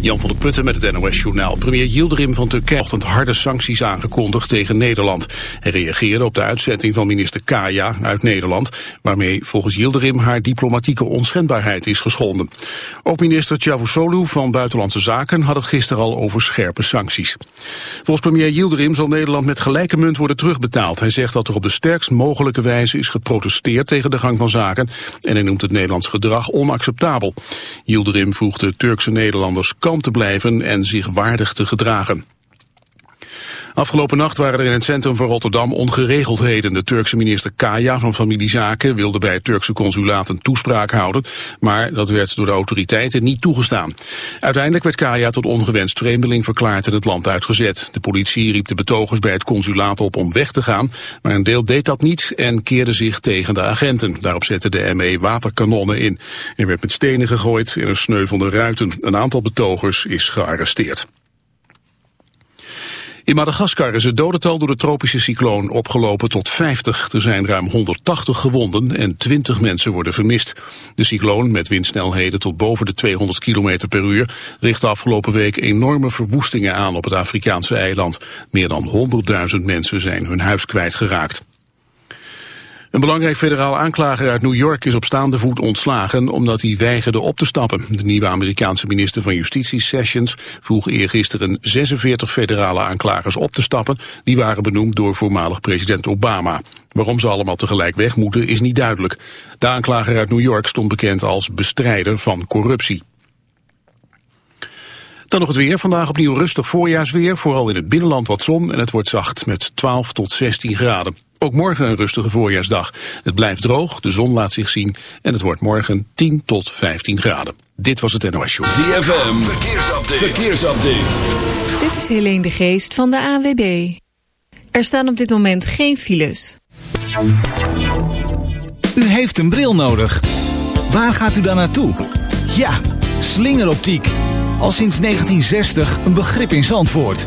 Jan van der Putten met het NOS-journaal. Premier Yildirim van Turkije heeft harde sancties aangekondigd tegen Nederland. Hij reageerde op de uitzetting van minister Kaya uit Nederland... waarmee volgens Yildirim haar diplomatieke onschendbaarheid is geschonden. Ook minister Cavusoglu van Buitenlandse Zaken had het gisteren al over scherpe sancties. Volgens premier Yildirim zal Nederland met gelijke munt worden terugbetaald. Hij zegt dat er op de sterkst mogelijke wijze is geprotesteerd tegen de gang van zaken... en hij noemt het Nederlands gedrag onacceptabel. Yildirim vroeg de Turkse Nederlanders te blijven en zich waardig te gedragen. Afgelopen nacht waren er in het centrum van Rotterdam ongeregeldheden. De Turkse minister Kaya van Familiezaken wilde bij het Turkse consulaat een toespraak houden, maar dat werd door de autoriteiten niet toegestaan. Uiteindelijk werd Kaya tot ongewenst vreemdeling verklaard en het land uitgezet. De politie riep de betogers bij het consulaat op om weg te gaan, maar een deel deed dat niet en keerde zich tegen de agenten. Daarop zette de ME waterkanonnen in. Er werd met stenen gegooid en er sneuvelden ruiten. Een aantal betogers is gearresteerd. In Madagaskar is het dodental door de tropische cycloon opgelopen tot 50. Er zijn ruim 180 gewonden en 20 mensen worden vermist. De cycloon, met windsnelheden tot boven de 200 km per uur, richtte afgelopen week enorme verwoestingen aan op het Afrikaanse eiland. Meer dan 100.000 mensen zijn hun huis kwijtgeraakt. Een belangrijk federaal aanklager uit New York is op staande voet ontslagen omdat hij weigerde op te stappen. De nieuwe Amerikaanse minister van Justitie Sessions vroeg eergisteren 46 federale aanklagers op te stappen. Die waren benoemd door voormalig president Obama. Waarom ze allemaal tegelijk weg moeten is niet duidelijk. De aanklager uit New York stond bekend als bestrijder van corruptie. Dan nog het weer. Vandaag opnieuw rustig voorjaarsweer. Vooral in het binnenland wat zon en het wordt zacht met 12 tot 16 graden. Ook morgen een rustige voorjaarsdag. Het blijft droog, de zon laat zich zien en het wordt morgen 10 tot 15 graden. Dit was het NOS Show. ZFM, verkeersupdate. verkeersupdate. Dit is Helene de Geest van de AWB. Er staan op dit moment geen files. U heeft een bril nodig. Waar gaat u dan naartoe? Ja, slingeroptiek. Al sinds 1960 een begrip in Zandvoort.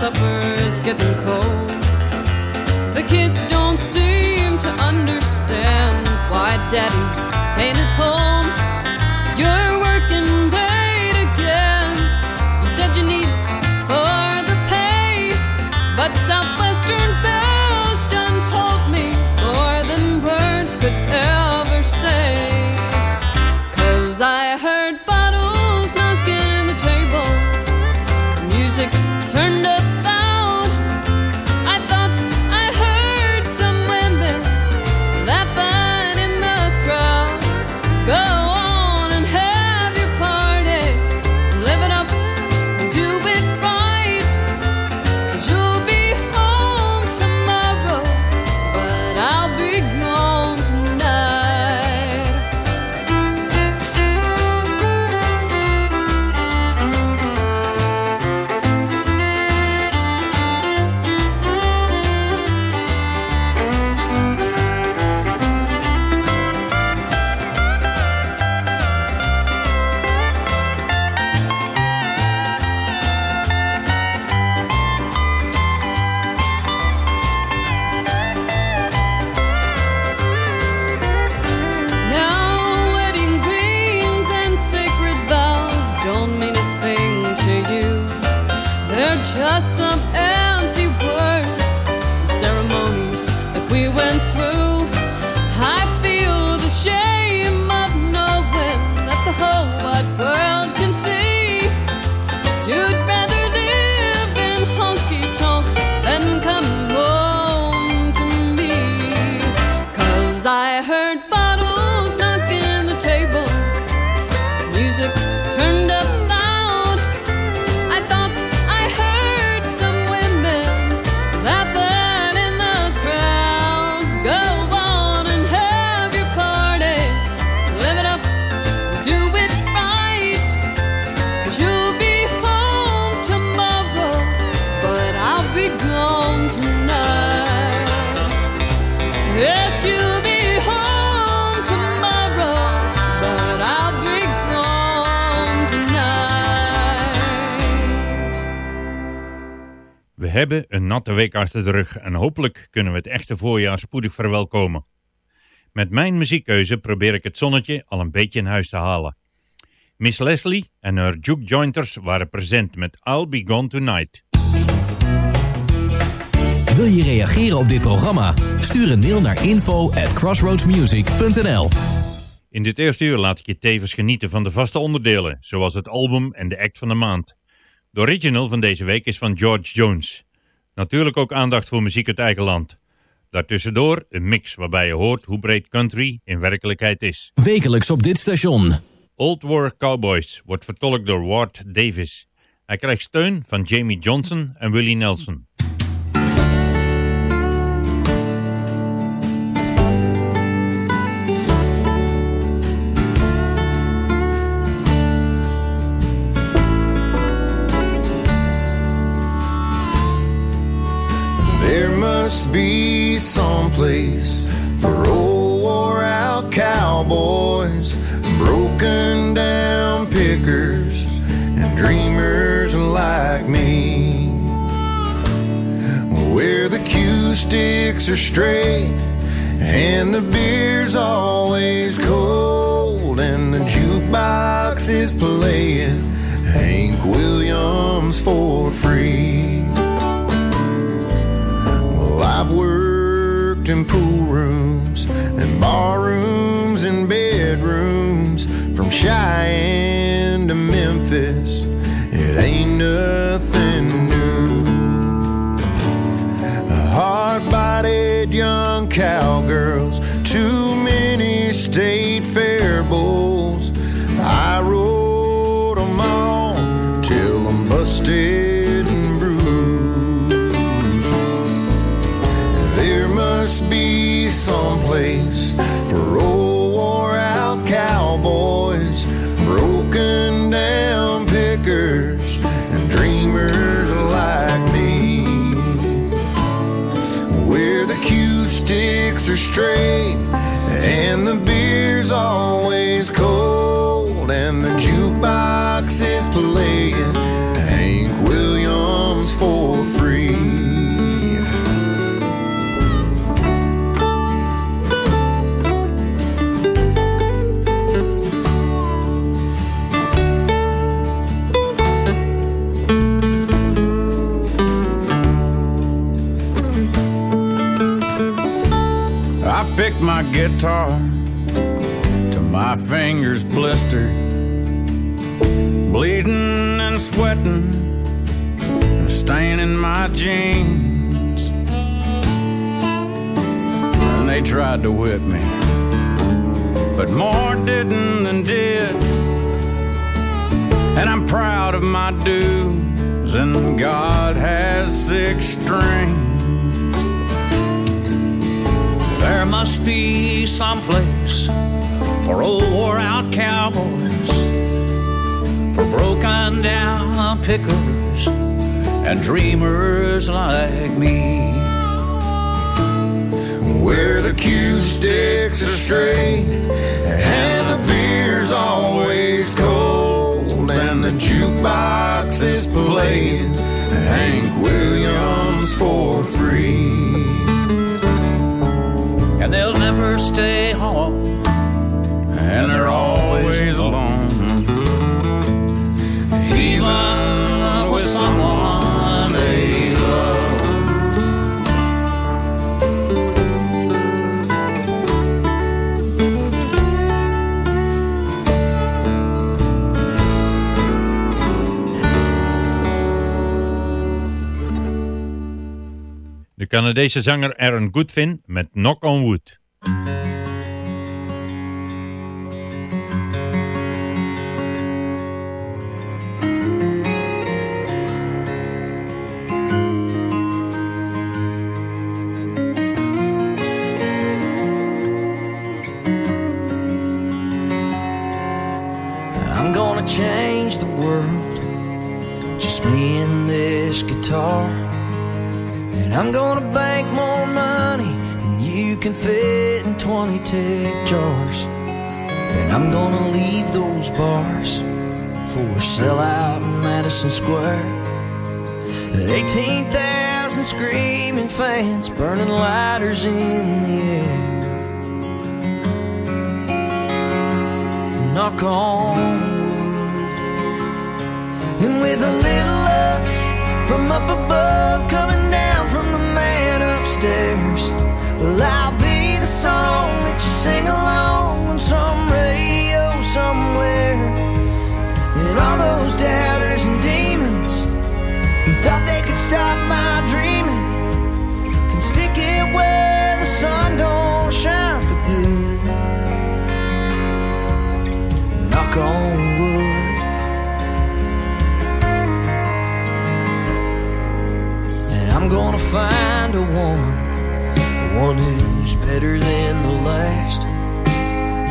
Supper's getting cold. The kids don't seem to understand why daddy ain't at home. You're hebben een natte week achter de rug en hopelijk kunnen we het echte voorjaar spoedig verwelkomen. Met mijn muziekkeuze probeer ik het zonnetje al een beetje in huis te halen. Miss Leslie en haar juke jointers waren present met I'll Be Gone Tonight. Wil je reageren op dit programma? Stuur een mail naar info at crossroadsmusic.nl In dit eerste uur laat ik je tevens genieten van de vaste onderdelen, zoals het album en de act van de maand. De original van deze week is van George Jones. Natuurlijk ook aandacht voor muziek uit eigen land. Daartussendoor een mix waarbij je hoort hoe breed country in werkelijkheid is. Wekelijks op dit station. Old War Cowboys wordt vertolkt door Ward Davis. Hij krijgt steun van Jamie Johnson en Willie Nelson. Be some place for old wore out cowboys, broken down pickers, and dreamers like me. Where the cue sticks are straight and the beer's always cold, and the jukebox is playing Hank Williams for free. And bar rooms and bedrooms from Cheyenne to Memphis. It ain't nothing new. A Hard bodied young cowgirls, straight Picked my guitar till my fingers blistered, bleeding and sweating, and staining my jeans. And they tried to whip me, but more didn't than did. And I'm proud of my dues, and God has six strings. There must be some place for old wore out cowboys, for broken down pickers and dreamers like me. Where the cue sticks are straight and the beer's always cold and the jukebox is playing Hank Williams for free. And they'll never stay home, and they're always alone. He De Canadese zanger Aaron Goodfin met Knock on Wood. Madison Square. 18,000 screaming fans burning lighters in the air. Knock on wood. And with a little luck from up above coming down from the man upstairs, well, I'll be the song that you sing along on some radio somewhere. And all those doubters thought they could stop my dreaming can stick it where the sun don't shine for good. Knock on wood. And I'm gonna find a woman, one who's better than the last.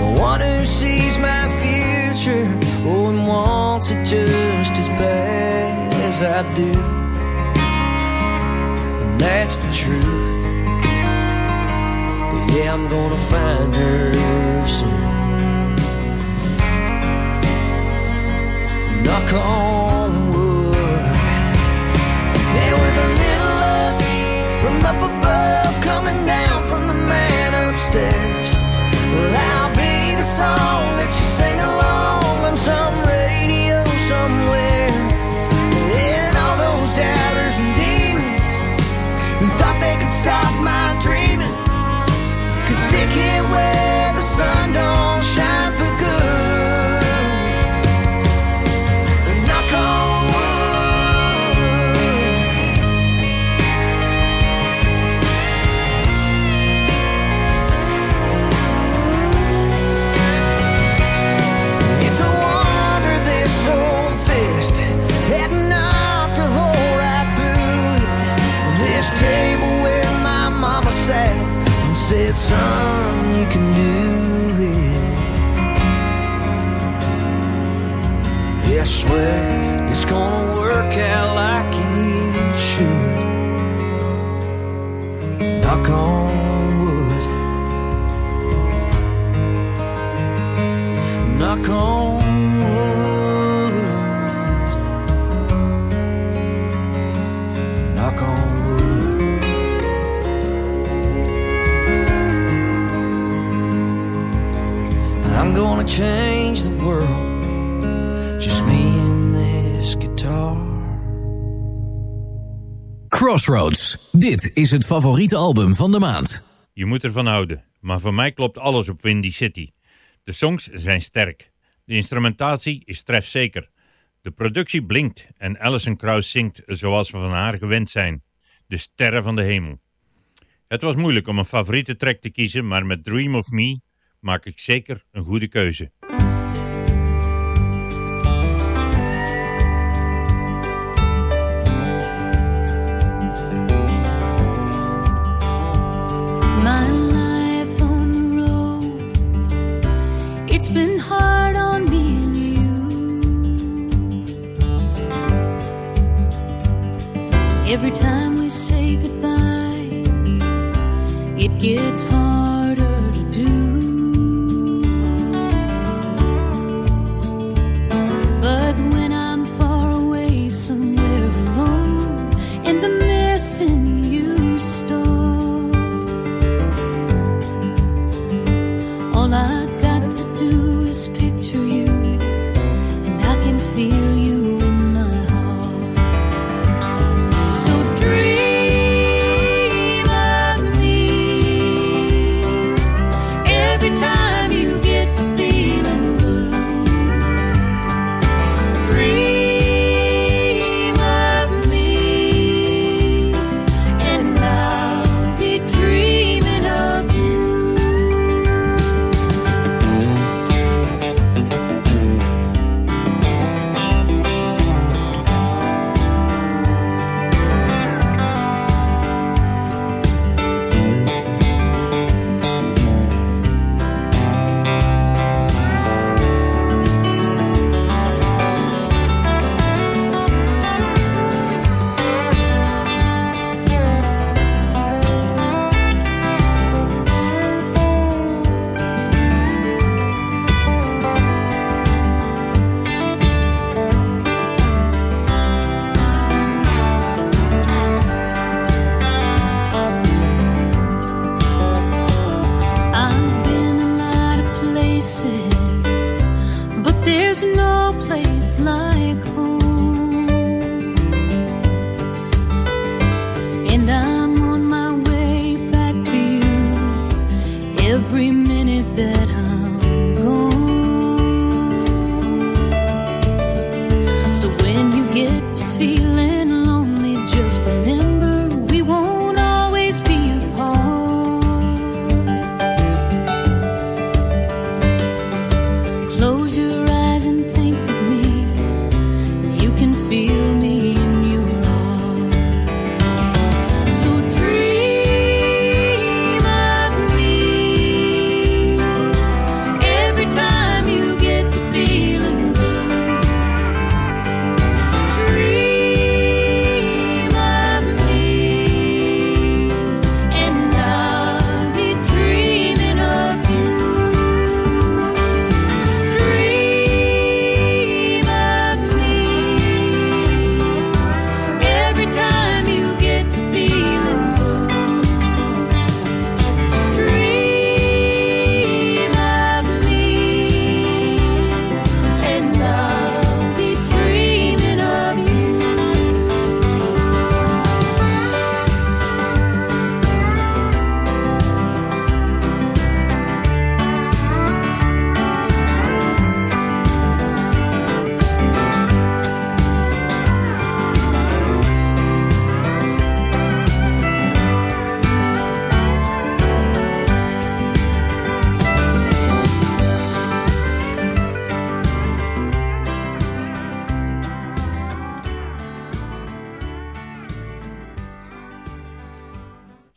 The one who sees my future, oh, and wants it just as bad as I do. That's the truth. Yeah, I'm gonna find her soon. Knock on wood. And with a little luck from up above, coming down Dit is het favoriete album van de maand. Je moet ervan houden, maar voor mij klopt alles op Windy City. De songs zijn sterk. De instrumentatie is trefzeker. De productie blinkt en Alison Krauss zingt zoals we van haar gewend zijn. De sterren van de hemel. Het was moeilijk om een favoriete track te kiezen, maar met Dream of Me maak ik zeker een goede keuze.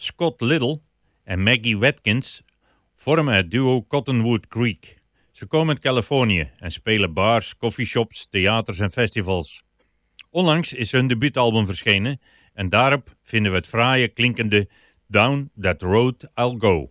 Scott Little en Maggie Watkins vormen het duo Cottonwood Creek. Ze komen uit Californië en spelen bars, coffeeshops, theaters en festivals. Onlangs is hun debuutalbum verschenen en daarop vinden we het fraaie klinkende Down That Road I'll Go.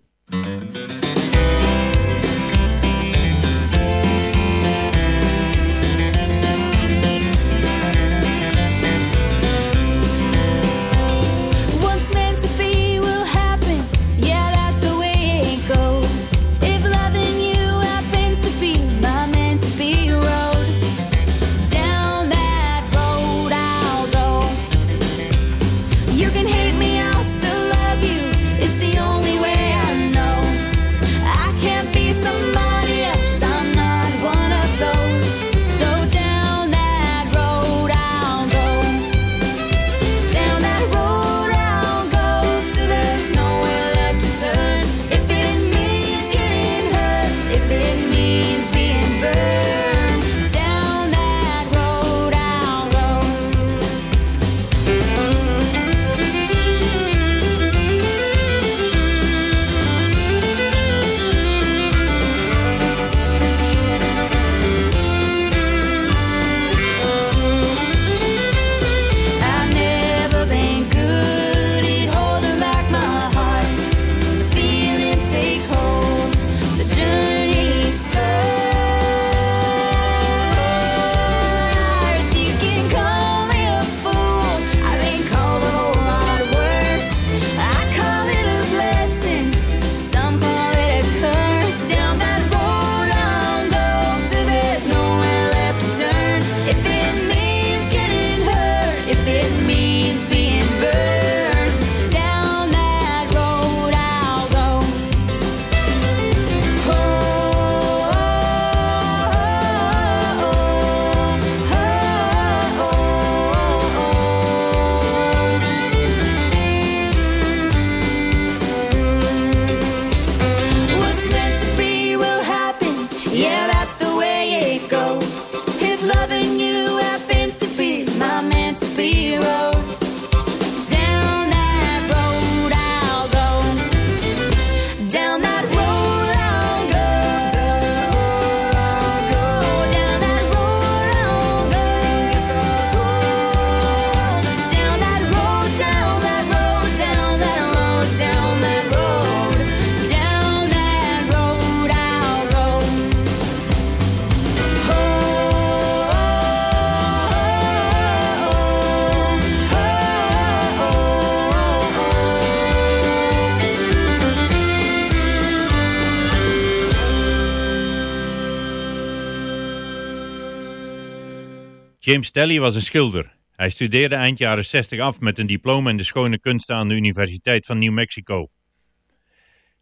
James Telly was een schilder. Hij studeerde eind jaren 60 af met een diploma in de schone kunsten aan de Universiteit van New Mexico.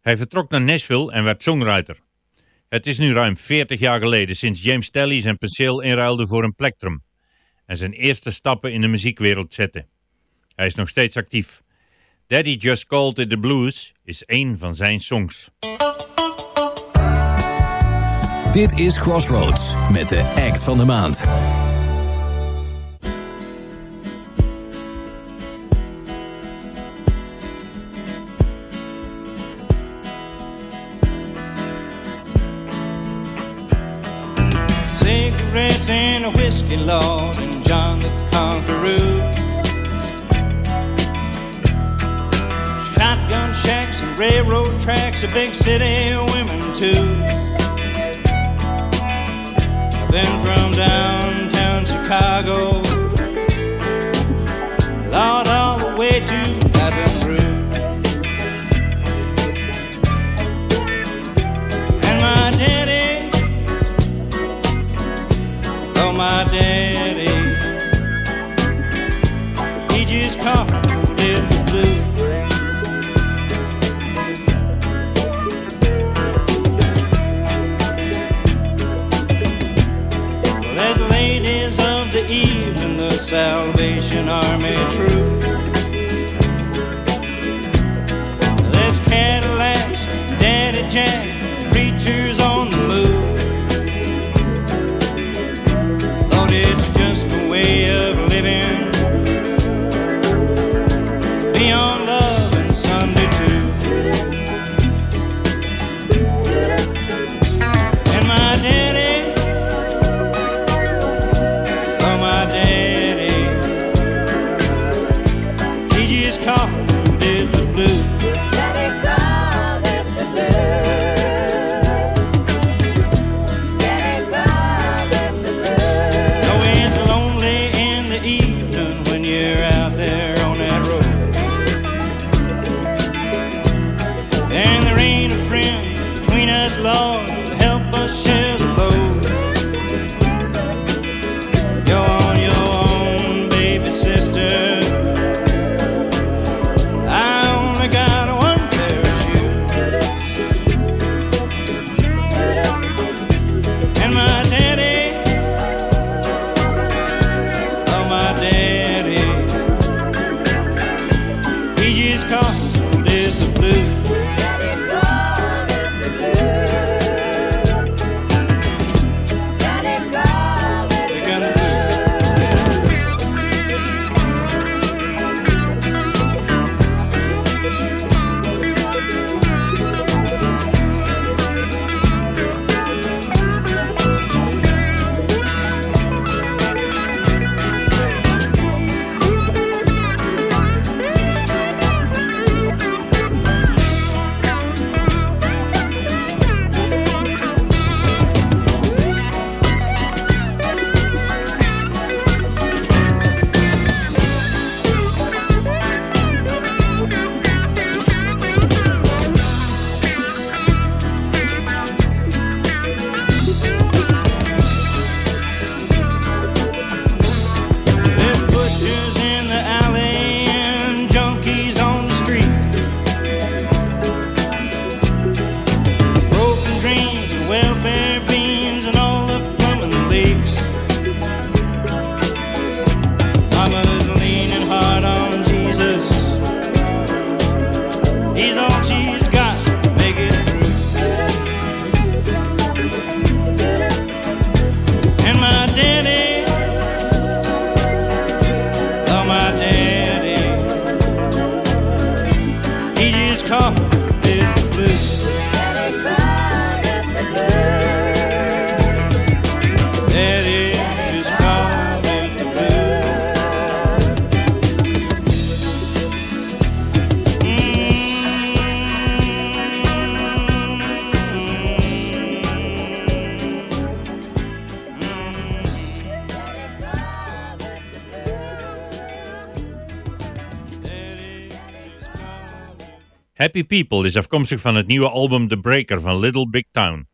Hij vertrok naar Nashville en werd songwriter. Het is nu ruim 40 jaar geleden sinds James Telly zijn penseel inruilde voor een plectrum en zijn eerste stappen in de muziekwereld zette. Hij is nog steeds actief. Daddy Just Called It The Blues is één van zijn songs. Dit is Crossroads met de act van de maand. Cigarettes and a whiskey, Lord, and John the Conqueror. Shotgun shacks and railroad tracks, a big city women too. Been from downtown Chicago, Lord, all the way to daddy, he just called it the blue. Well, as ladies of the evening, the Salvation Army troop. Happy People is afkomstig van het nieuwe album The Breaker van Little Big Town.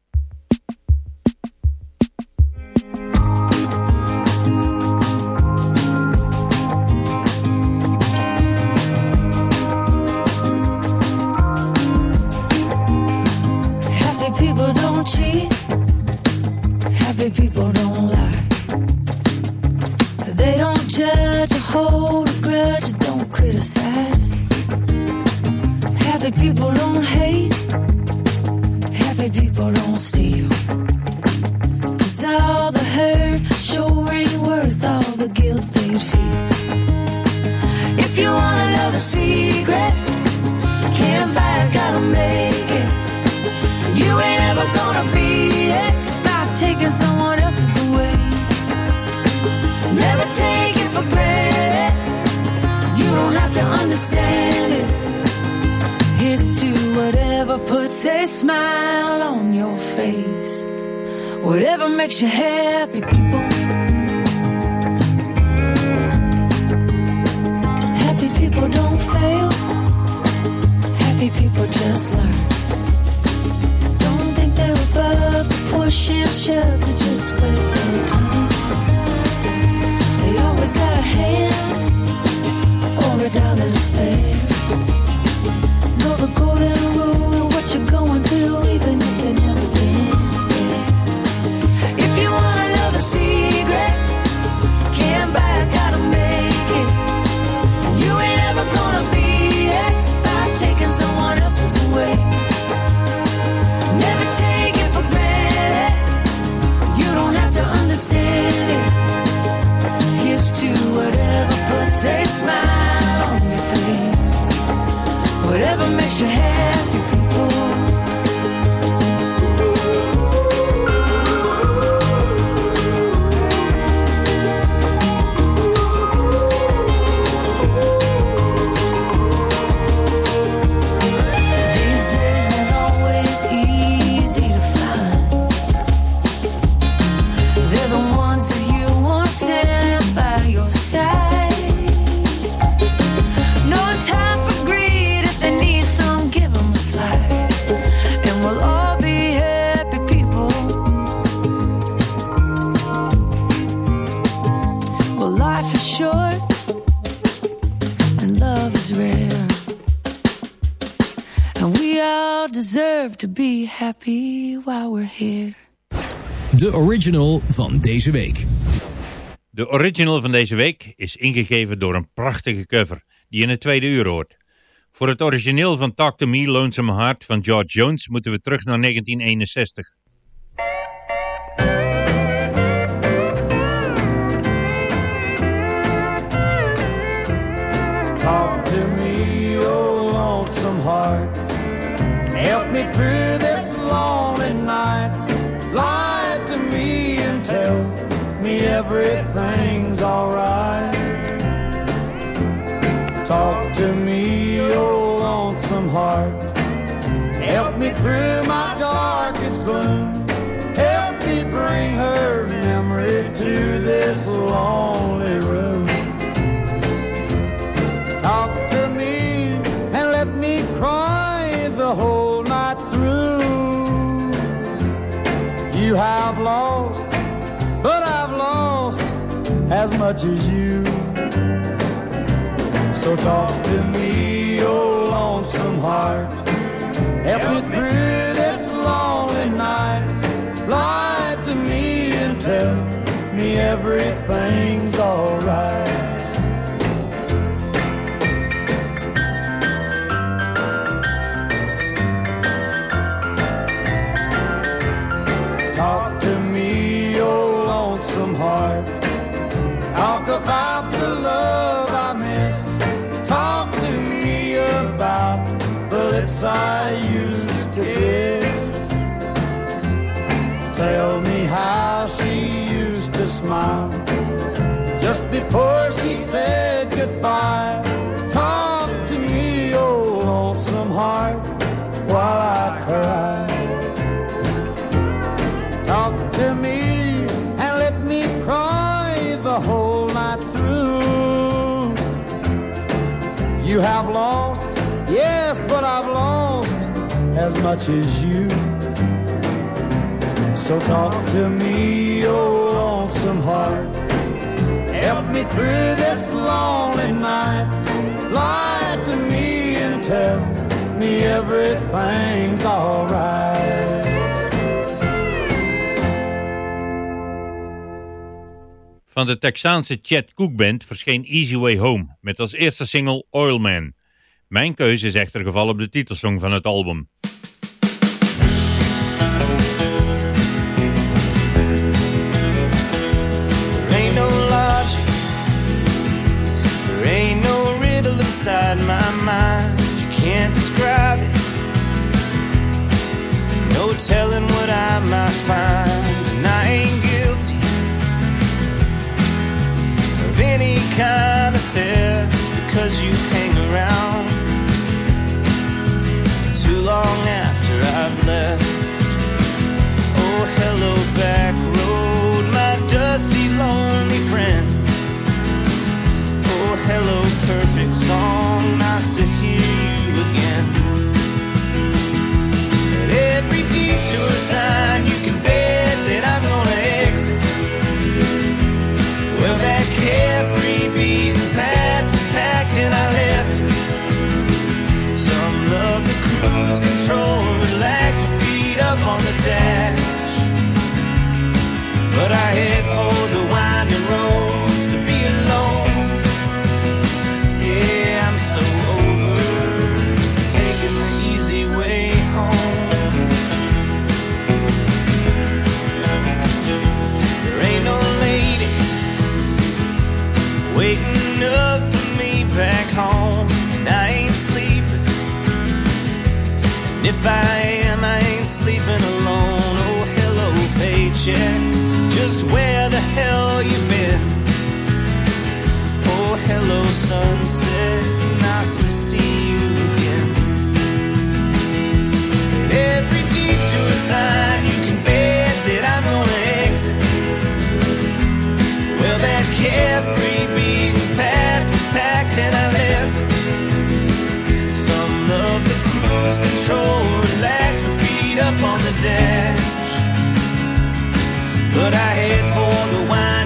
A smile on your face. Whatever makes you happy, people. Happy people don't fail. Happy people just learn. Don't think they're above the push and shove. They just wait their turn. They always got a hand or a dollar to spare. Know the golden Whatever makes De original van deze week. De original van deze week is ingegeven door een prachtige cover die in het tweede uur hoort. Voor het origineel van Talk to Me Lonesome Heart van George Jones moeten we terug naar 1961. Talk to me, oh lonesome heart. Help me through everything's alright. Talk to me, oh lonesome heart. Help me through my darkest gloom. Help me bring her memory to this lonely room. Talk to me and let me cry the whole night through. You have lost, as much as you. So talk to me, oh lonesome heart. Help me through this lonely night. Lie to me and tell me everything's alright. About the love I missed. Talk to me about the lips I used to kiss. Tell me how she used to smile just before she said goodbye. Talk to me, oh lonesome heart, while I cry. Talk to me You have lost, Yes, but I've lost as much as you. So talk to me, oh lonesome heart. Help me through this lonely night. Lie to me and tell me everything's alright. Van de Texaanse Chet Cook Band verscheen Easy Way Home met als eerste single Oil Man. Mijn keuze is echter gevallen op de titelsong van het album. Inside my mind. You can't describe it, no telling what I might find. And kind of theft because you hang around too long after I've left. Oh, hello, back road, my dusty, lonely friend. Oh, hello, perfect song, waiting up for me back home, and I ain't sleeping. And if I am, I ain't sleeping alone. Oh, hello, paycheck. Just where the hell you been? Oh, hello, sunset. Nice to see you again. Every detour sign, dash. But I head for the winding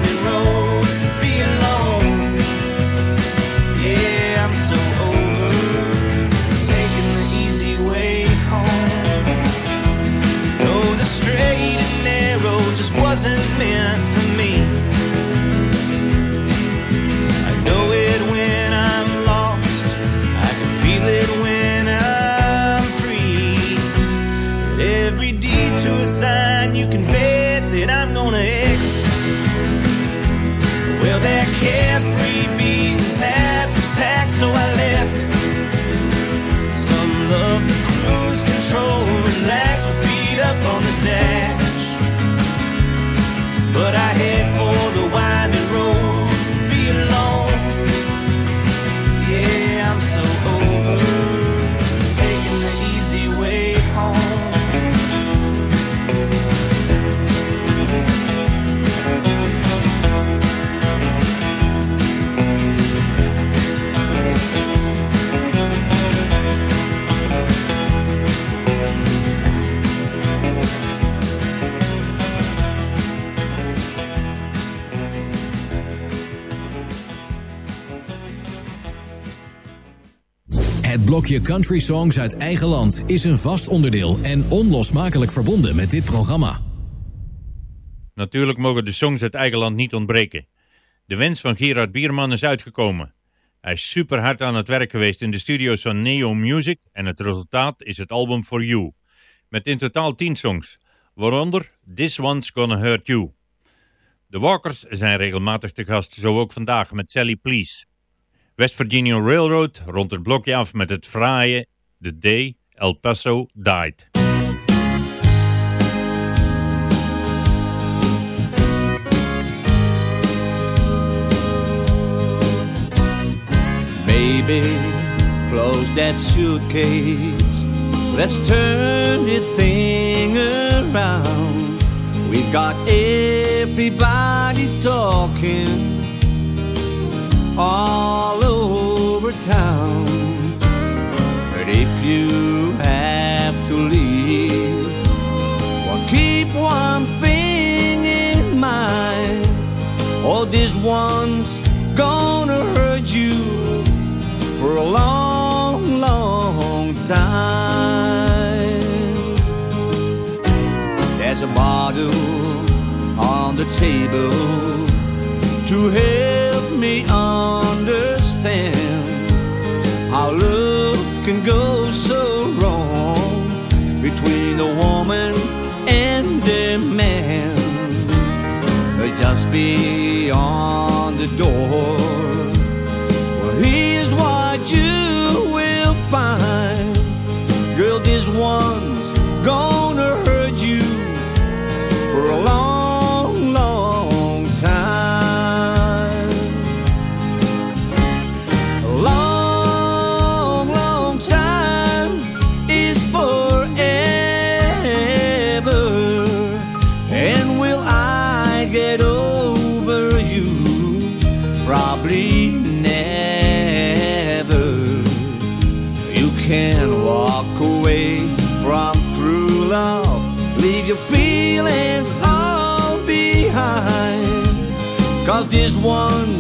blokje Country Songs uit eigen land is een vast onderdeel en onlosmakelijk verbonden met dit programma. Natuurlijk mogen de songs uit eigen land niet ontbreken. De wens van Gerard Bierman is uitgekomen. Hij is super hard aan het werk geweest in de studio's van Neo Music en het resultaat is het album For You. Met in totaal 10 songs, waaronder This One's Gonna Hurt You. De Walkers zijn regelmatig te gast, zo ook vandaag met Sally Please. West Virginia Railroad rond het blokje af met het fraaie The Day El Paso Died. Baby, close that suitcase. Let's turn this thing around. We've got everybody talking all over town. But if you have to leave, well, keep one thing in mind. Oh, this one's gonna hurt you for a long, long time. There's a bottle on the table to help only understand how love can go so wrong between a woman and a man. Just beyond the door, well, he of this one.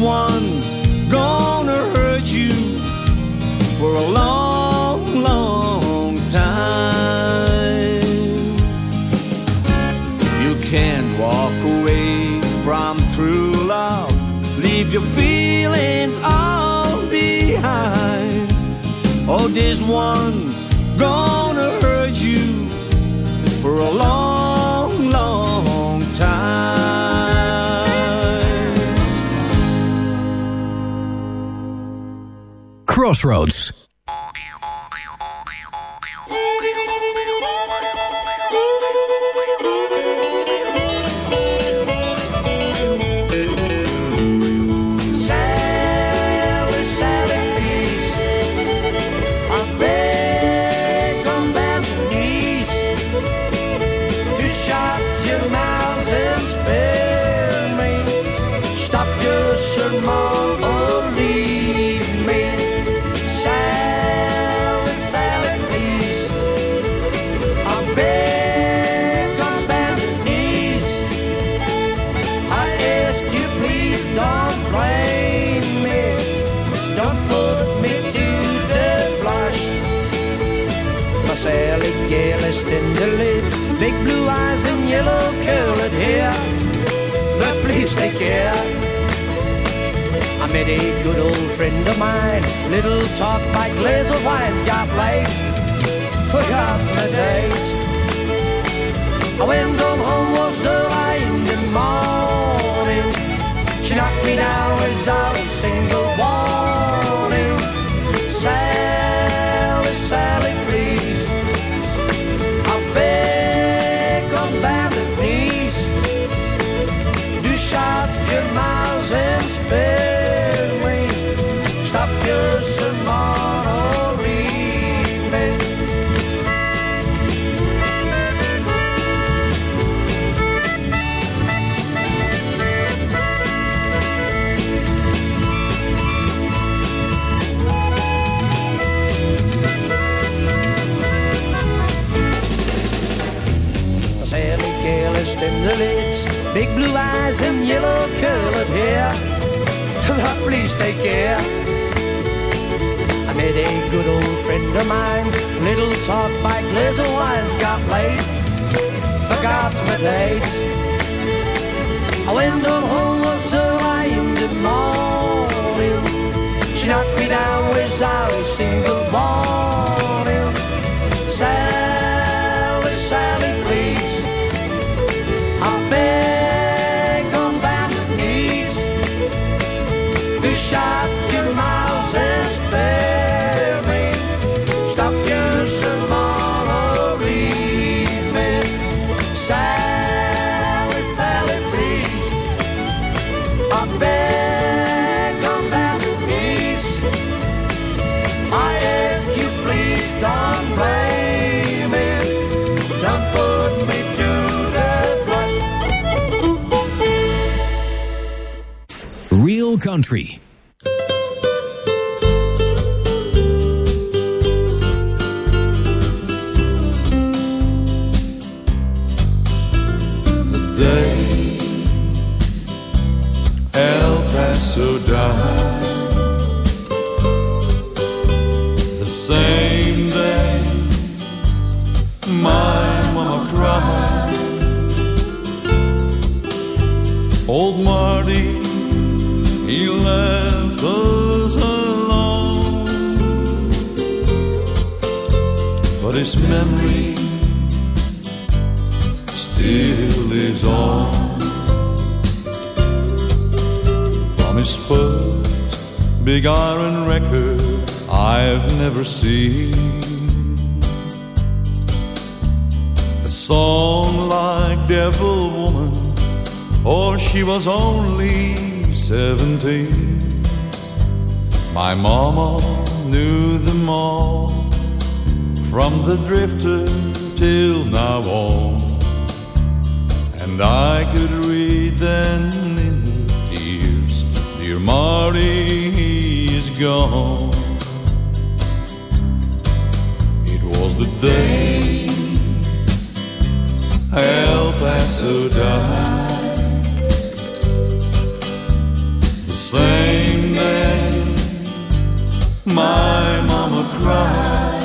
one's gonna hurt you for a long, long time. You can't walk away from true love, leave your feelings all behind. Oh, this one's gonna hurt you for a long Crossroads. mind. Little talk by glass of wine's got late. Forgot the date. I went on home was early in the morning. She knocked me down without they Old Marty, he left us alone. But his memory still lives on. From his first big iron record I've never seen a song like Devil Woman, or she was only seventeen. My mama knew them all, from the drifter till now on and I could read them in her tears. Dear Marty is gone. It was the day El Paso died. Same day my mama cried.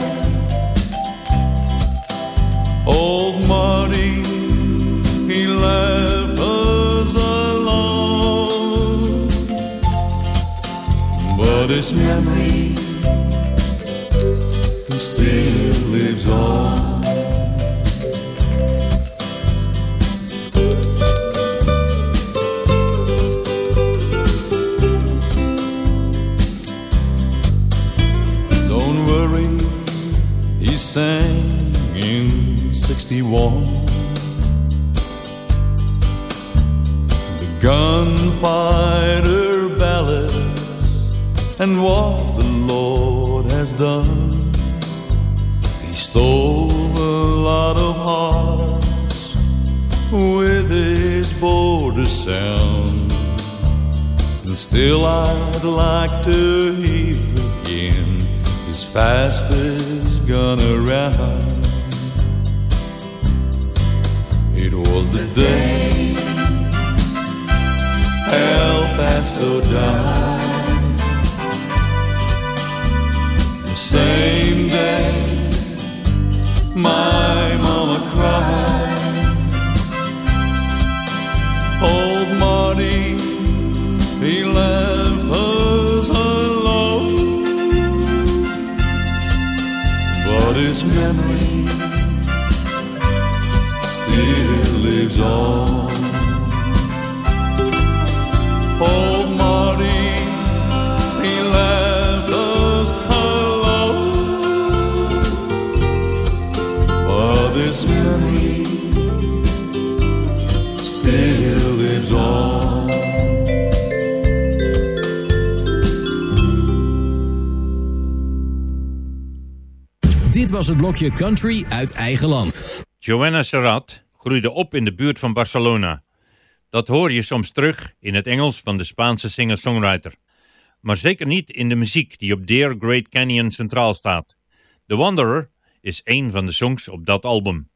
Old Marty he left us alone. But his memory and what the Lord has done. He stole a lot of hearts with his border sound. And still I'd like to hear again his fastest gun around. It was the day El Paso died. Same day my mama cried. Old Marty, he left us alone. But his memory still lives on. Was het blokje Country uit eigen land. Joanna Serrat groeide op in de buurt van Barcelona. Dat hoor je soms terug in het Engels van de Spaanse singer-songwriter. Maar zeker niet in de muziek die op Dear Great Canyon centraal staat. The Wanderer is een van de songs op dat album.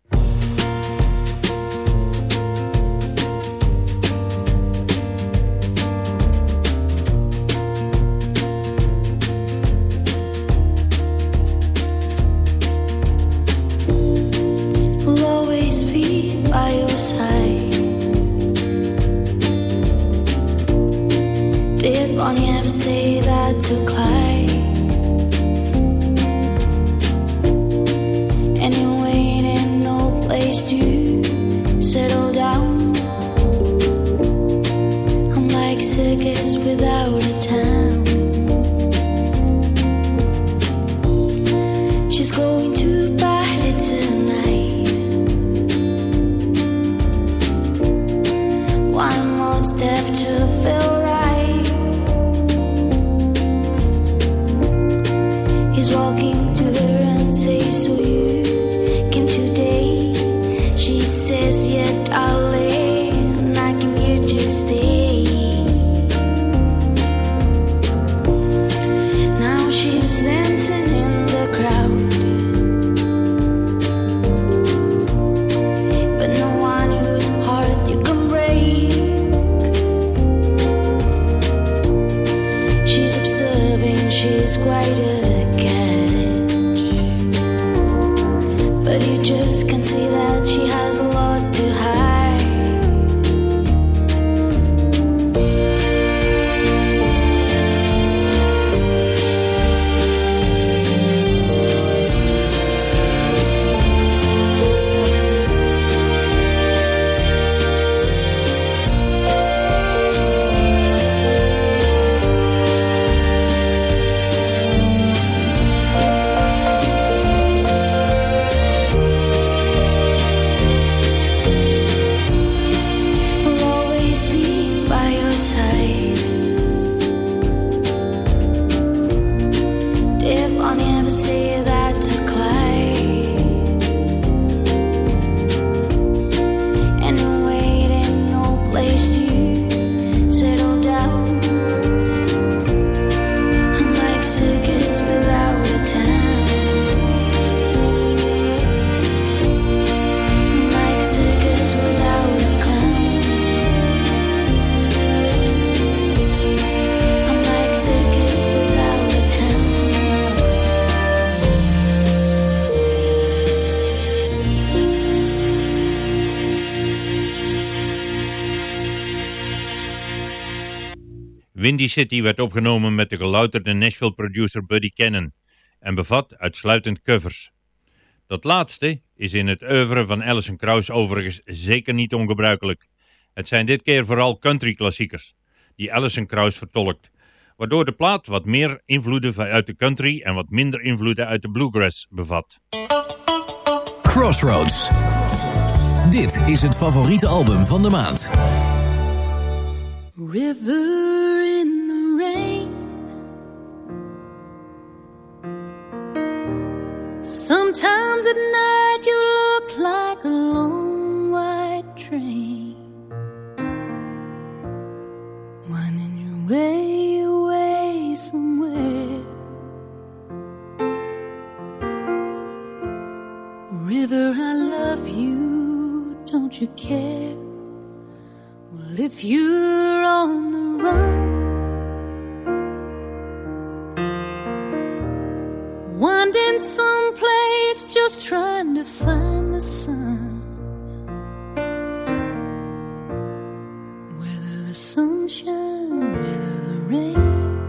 Say that to Clyde? never see Windy City werd opgenomen met de gelouterde Nashville producer Buddy Cannon en bevat uitsluitend covers. Dat laatste is in het oeuvre van Alison Krauss overigens zeker niet ongebruikelijk. Het zijn dit keer vooral country klassiekers die Alison Krauss vertolkt, waardoor de plaat wat meer invloeden uit de country en wat minder invloeden uit de bluegrass bevat. Crossroads. Dit is het favoriete album van de maand. River in the rain. Sometimes at night you look like a long white train. Winding your way away somewhere. River, I love you, don't you care? If you're on the run, wandering someplace just trying to find the sun. Whether the sunshine, whether the rain.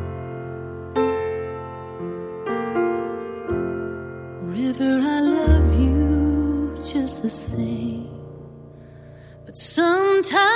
River, I love you just the same. But sometimes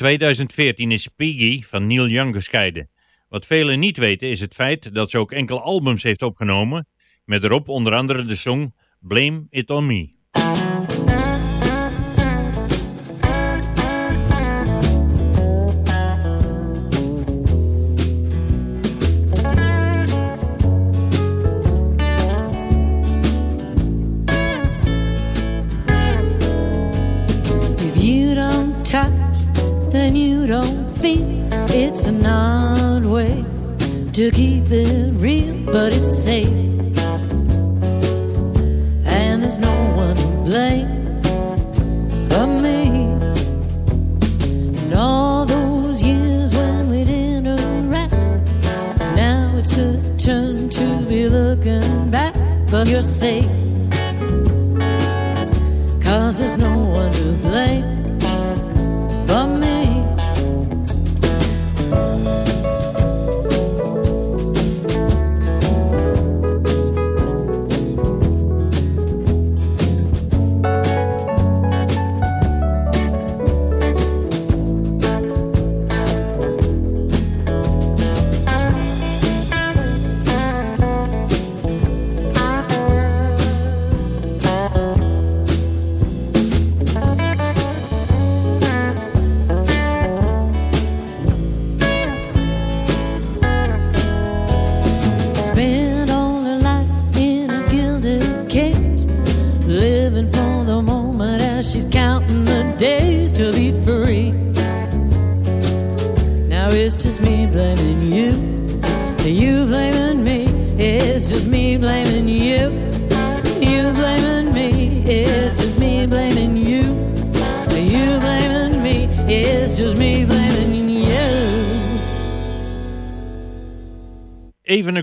2014 is Piggy van Neil Young gescheiden. Wat velen niet weten is het feit dat ze ook enkele albums heeft opgenomen, met erop onder andere de song Blame It On Me. to keep it real, but it's safe. And there's no one to blame but me. And all those years when we didn't interact, now it's a turn to be looking back, but you're safe.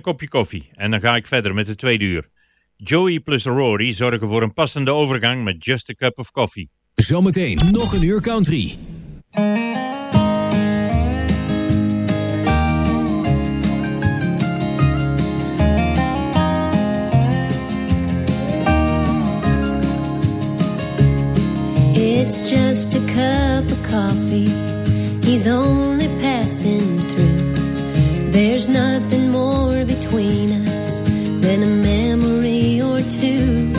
Kopje koffie en dan ga ik verder met de tweede uur. Joey plus Rory zorgen voor een passende overgang met Just a Cup of Coffee. Zometeen nog een uur country. It's just a cup of coffee. He's only passing through. There's nothing more between us than a memory or two.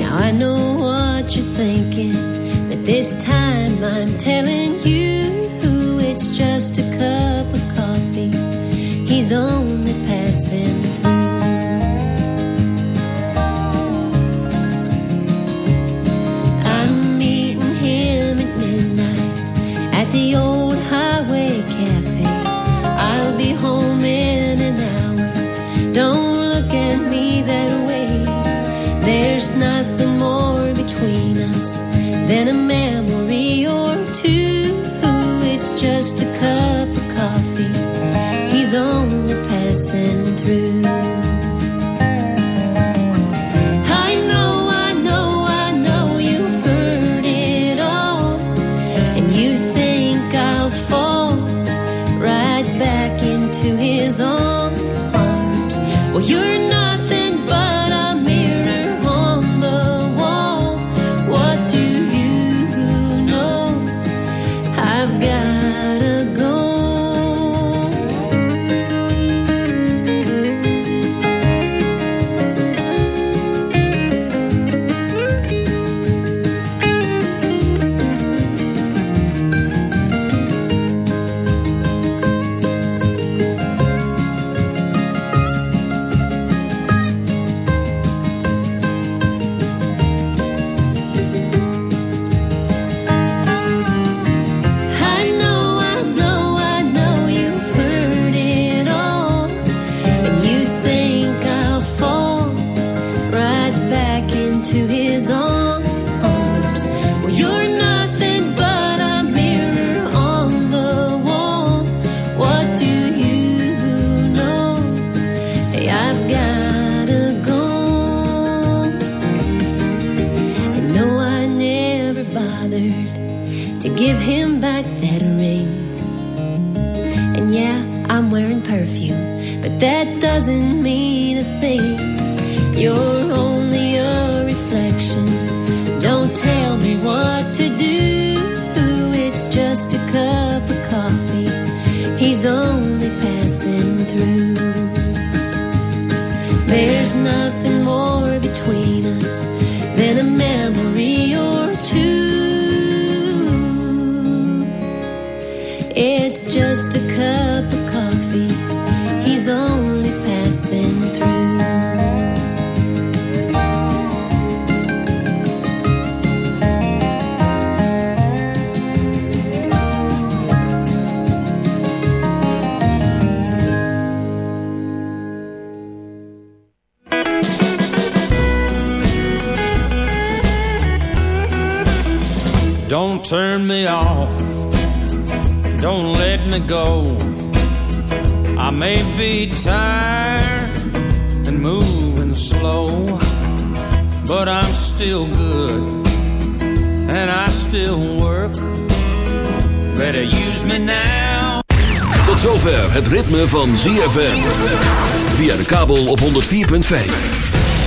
Now I know what you're thinking, but this time I'm telling you it's just a cup of coffee. He's only passing into his arms. Well, you're nothing but a mirror on the wall. What do you know? Hey, I've gotta go. And no, I never bothered to give him back that ring. And yeah, I'm wearing perfume, but that doesn't mean a thing. You're There's nothing more between us than a memory or two. It's just a cup of coffee. He's only turn me off. Don't let me go. I may be tired and moving slow, but I'm still good, and I still work. Better use me now. Tot zover het ritme van ZFM. Via de kabel op 104.5.